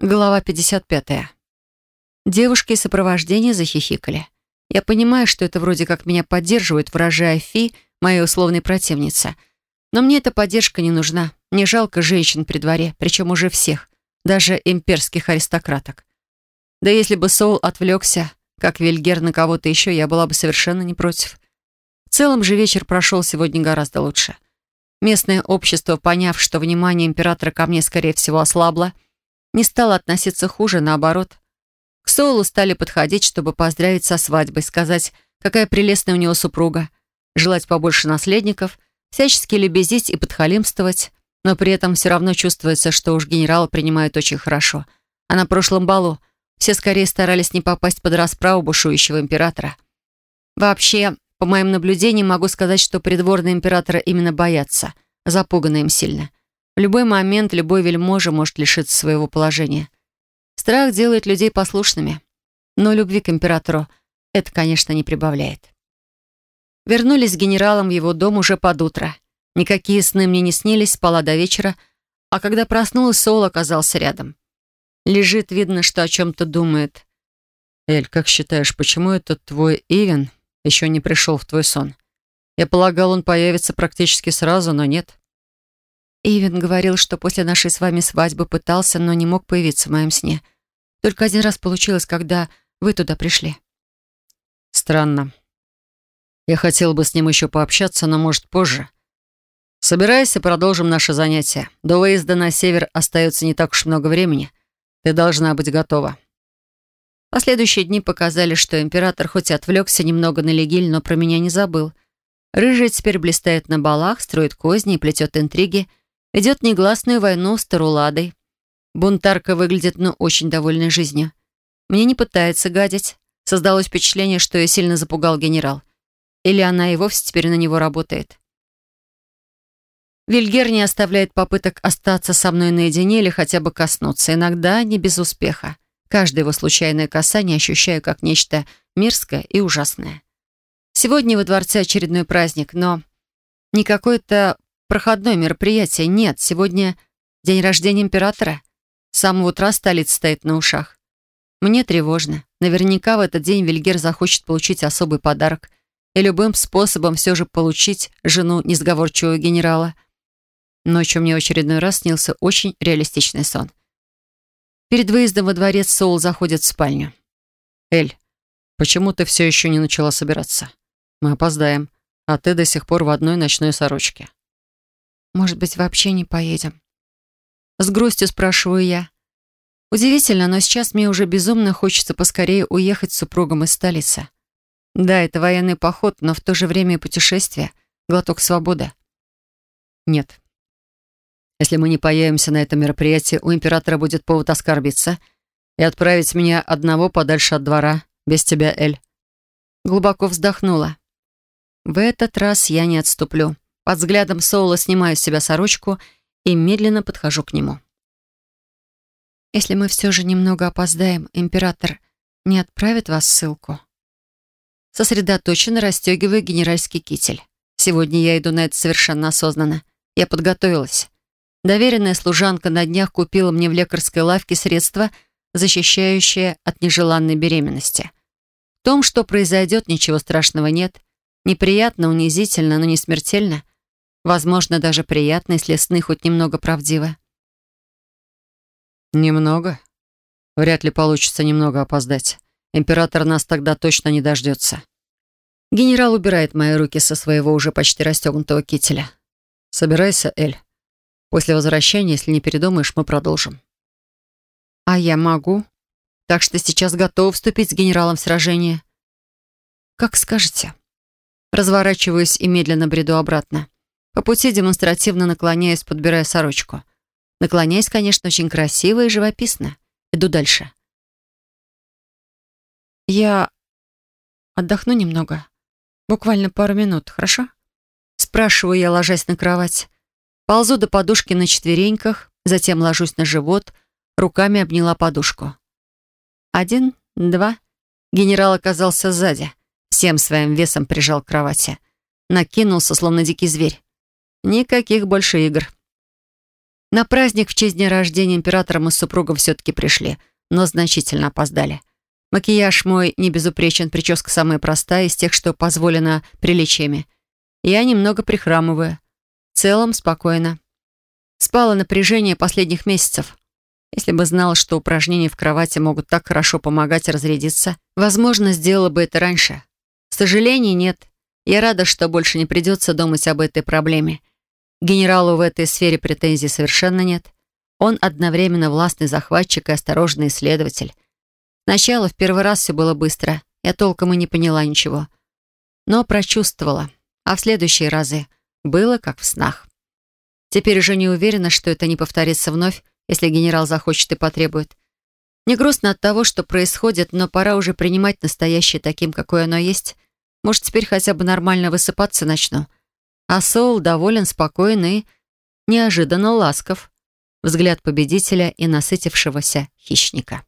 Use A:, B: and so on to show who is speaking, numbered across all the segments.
A: Глава 55. Девушки из сопровождения захихикали. Я понимаю, что это вроде как меня поддерживают, выражая Фи, моей условной противнице. Но мне эта поддержка не нужна. Мне жалко женщин при дворе, причем уже всех, даже имперских аристократок. Да если бы Соул отвлекся, как Вильгер на кого-то еще, я была бы совершенно не против. В целом же вечер прошел сегодня гораздо лучше. Местное общество, поняв, что внимание императора ко мне, скорее всего, ослабло, не стало относиться хуже, наоборот. К Соулу стали подходить, чтобы поздравить со свадьбой, сказать, какая прелестная у него супруга, желать побольше наследников, всячески лебезить и подхалимствовать, но при этом все равно чувствуется, что уж генерала принимают очень хорошо. А на прошлом балу все скорее старались не попасть под расправу бушующего императора. Вообще, по моим наблюдениям, могу сказать, что придворные императора именно боятся, запуганы им сильно. В любой момент любой вельможа может лишиться своего положения. Страх делает людей послушными, но любви к императору это, конечно, не прибавляет. Вернулись с генералом в его дом уже под утро. Никакие сны мне не снились, спала до вечера, а когда проснулась, Соул оказался рядом. Лежит, видно, что о чем-то думает. «Эль, как считаешь, почему этот твой Ивен еще не пришел в твой сон? Я полагал, он появится практически сразу, но нет».
B: Ивен говорил, что после нашей с вами свадьбы пытался, но не мог появиться в моем сне. Только один раз получилось, когда вы туда пришли.
A: Странно. Я хотел бы с ним еще пообщаться, но, может, позже. Собирайся, продолжим наше занятие. До выезда на север остается не так уж много времени. Ты должна быть готова.
B: Последующие дни показали, что император хоть и отвлекся немного на Легиль, но про меня не забыл. Рыжий теперь блистает на балах, строит козни и плетет интриги, ведет негласную войну с Таруладой. Бунтарка выглядит, ну, очень довольной жизнью. Мне не пытается гадить. Создалось впечатление, что я сильно запугал генерал. Или она и вовсе теперь на него работает. Вильгер не оставляет попыток остаться со мной наедине или хотя бы коснуться. Иногда не без успеха. Каждое его случайное касание ощущаю как нечто мирское и ужасное. Сегодня во дворце очередной праздник, но не какое-то проходное мероприятие. Нет, сегодня день рождения императора. С самого утра столица стоит на ушах. Мне тревожно. Наверняка в этот день Вильгер захочет получить особый подарок и любым способом все же получить жену несговорчивого генерала. Ночью мне очередной раз снился очень реалистичный сон. Перед выездом во дворец Соул заходит в спальню.
A: «Эль, почему ты все еще не начала собираться? Мы опоздаем, а ты до сих пор в одной ночной сорочке».
B: «Может быть, вообще не поедем?» С грустью спрашиваю я. Удивительно, но сейчас мне уже безумно хочется поскорее уехать с супругом из столицы. Да, это военный поход, но в то же время и путешествие, глоток свободы.
A: Нет. Если мы не появимся на этом мероприятии, у императора будет повод оскорбиться и отправить меня одного подальше от двора, без тебя, Эль.
B: Глубоко вздохнула. В этот раз я не отступлю. Под взглядом Соула снимаю с себя сорочку и медленно подхожу к нему. Если мы все же немного опоздаем, император не отправит вас ссылку? Сосредоточенно расстегиваю генеральский китель. Сегодня я иду на это совершенно осознанно. Я подготовилась. Доверенная служанка на днях купила мне в лекарской лавке средства, защищающие от нежеланной беременности. В том, что произойдет, ничего страшного нет. Неприятно, унизительно, но не смертельно. Возможно, даже приятно, если сны хоть немного правдивы.
A: «Немного? Вряд ли получится немного опоздать. Император нас тогда точно не дождется».
B: Генерал убирает мои руки со своего уже почти расстегнутого кителя.
A: «Собирайся, Эль. После возвращения, если не передумаешь, мы продолжим».
B: «А я могу. Так что сейчас готова вступить с генералом в сражение». «Как скажете». Разворачиваюсь и медленно бреду обратно. По пути демонстративно наклоняюсь, подбирая сорочку. Наклоняюсь, конечно, очень красиво и живописно. Иду дальше. Я отдохну немного. Буквально пару минут, хорошо? Спрашиваю я, ложась на кровать. Ползу до подушки на четвереньках, затем ложусь на живот, руками обняла подушку. Один, два. Генерал оказался сзади. Всем своим весом прижал к кровати. Накинулся, словно дикий зверь. Никаких больше игр.
A: На праздник в честь дня рождения императора мы с супругом все-таки пришли, но значительно опоздали. Макияж мой не безупречен, прическа самая простая из тех, что позволено приличиями. Я немного прихрамываю. В целом спокойно. Спало напряжение последних месяцев. Если бы знала, что упражнения в кровати могут так хорошо помогать разрядиться, возможно, сделала бы это раньше. Сожалений нет. Я рада, что больше не придется думать об этой проблеме. Генералу в этой сфере претензий совершенно нет. Он одновременно властный захватчик и осторожный исследователь. Сначала в первый раз все было быстро. Я толком и не поняла ничего. Но прочувствовала. А в следующие разы было как в снах. Теперь уже не уверена, что это не повторится вновь, если генерал захочет и потребует. Не грустно от того, что происходит, но пора уже принимать настоящее таким, какое оно есть. Может, теперь хотя бы нормально высыпаться начну. А Соул доволен, спокоен и неожиданно ласков. Взгляд победителя и насытившегося хищника.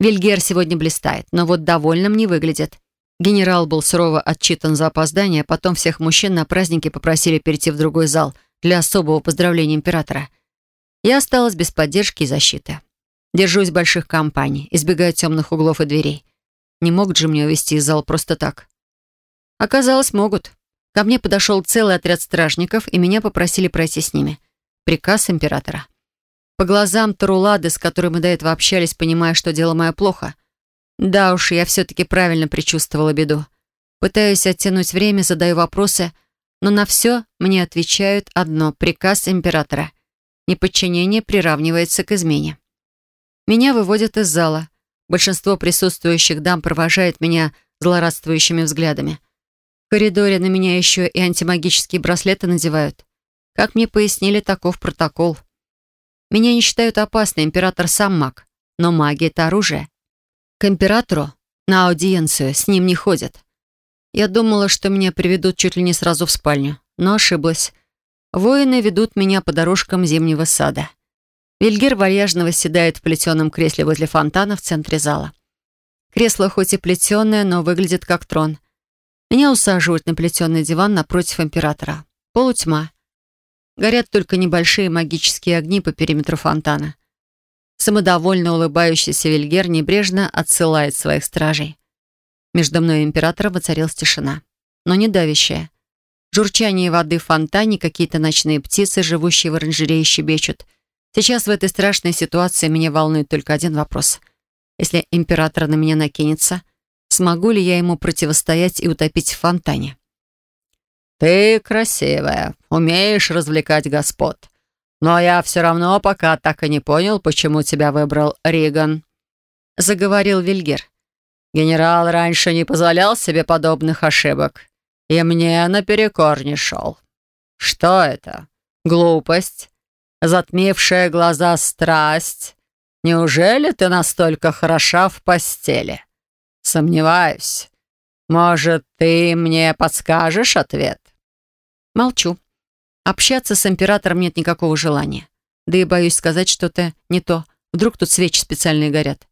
A: Вильгер сегодня блистает, но вот довольным не выглядит. Генерал был сурово отчитан за опоздание, потом всех мужчин на празднике попросили перейти в другой зал для особого поздравления императора. Я осталась без поддержки и защиты. Держусь больших компаний, избегаю темных углов и дверей. Не могут же мне увести из зала просто так. Оказалось, могут. Ко мне подошел целый отряд стражников, и меня попросили пройти с ними. Приказ императора. По глазам Тарулады, с которой мы до этого общались, понимая, что дело мое плохо. Да уж, я все-таки правильно предчувствовала беду. Пытаюсь оттянуть время, задаю вопросы, но на все мне отвечают одно — приказ императора. Неподчинение приравнивается к измене. Меня выводят из зала. Большинство присутствующих дам провожает меня злорадствующими взглядами. Коридоре на меня еще и антимагические браслеты надевают. Как мне пояснили, таков протокол. Меня не считают опасной, император сам маг. Но магия — это оружие. К императору на аудиенцию с ним не ходят. Я думала, что меня приведут чуть ли не сразу в спальню, но ошиблась. Воины ведут меня по дорожкам зимнего сада. Вильгер вальяжно восседает в плетеном кресле возле фонтана в центре зала. Кресло хоть и плетеное, но выглядит как трон. Меня усаживают на плетеный диван напротив императора. Полутьма. Горят только небольшие магические огни по периметру фонтана. Самодовольно улыбающийся Вильгер небрежно отсылает своих стражей. Между мной и императором воцарилась тишина. Но не давящая. Журчание воды в фонтане, какие-то ночные птицы, живущие в оранжерее, щебечут. Сейчас в этой страшной ситуации меня волнует только один вопрос. Если император на меня накинется, смогу ли я ему противостоять и утопить в фонтане?
C: «Ты красивая, умеешь развлекать господ. Но я все равно пока так и не понял, почему тебя выбрал Риган», — заговорил Вильгер. «Генерал раньше не позволял себе подобных ошибок, и мне наперекор не шел. Что это? Глупость? Затмившая глаза страсть? Неужели ты настолько хороша в постели? Сомневаюсь. Может, ты мне подскажешь ответ?»
A: Молчу. Общаться с императором нет никакого желания. Да и боюсь сказать что-то не то. Вдруг тут свечи специальные горят.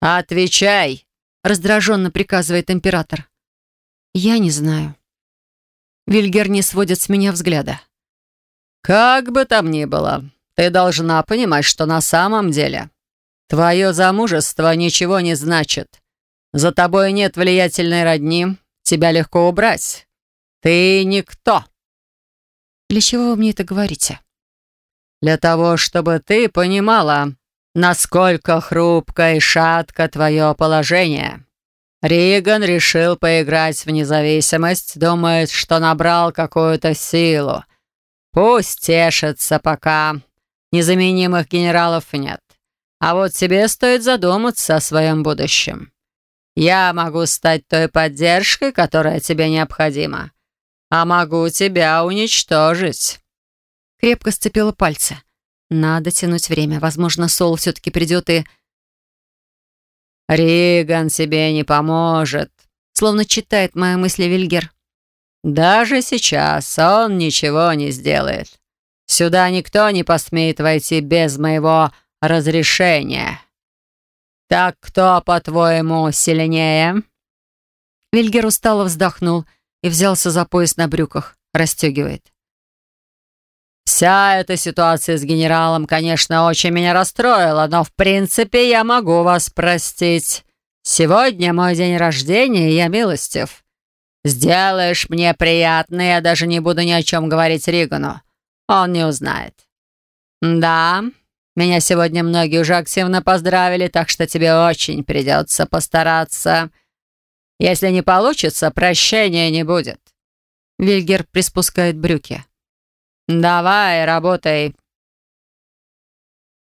C: «Отвечай!»
A: — раздраженно приказывает император. «Я не знаю». Вильгер не сводит с меня взгляда.
C: «Как бы там ни было, ты должна понимать, что на самом деле твое замужество ничего не значит. За тобой нет влиятельной родни, тебя легко убрать. Ты никто».
A: Для чего вы мне это говорите?
C: Для того, чтобы ты понимала, насколько хрупко и шатко твое положение. Риган решил поиграть в независимость, думает, что набрал какую-то силу. Пусть тешится пока. Незаменимых генералов нет. А вот тебе стоит задуматься о своем будущем. Я могу стать той поддержкой, которая тебе необходима а могу тебя уничтожить».
A: Крепко сцепила пальцы. Надо тянуть время. Возможно, Сол все-таки придет и...
C: «Риган тебе не поможет»,
A: словно читает мои мысли Вильгер.
C: «Даже сейчас он ничего не сделает. Сюда никто не посмеет войти без моего разрешения. Так кто, по-твоему, сильнее?»
A: Вильгер устало вздохнул и взялся за пояс на брюках, расстегивает.
C: Вся эта ситуация с генералом, конечно, очень меня расстроила, но в принципе я могу вас простить. Сегодня мой день рождения, и я милостив. Сделаешь мне приятно, я даже не буду ни о чем говорить Ригану. Он не узнает. Да, меня сегодня многие уже активно поздравили, так что тебе очень придется постараться. Если не получится, прощения не будет.
B: Вильгер приспускает брюки.
C: «Давай, работай.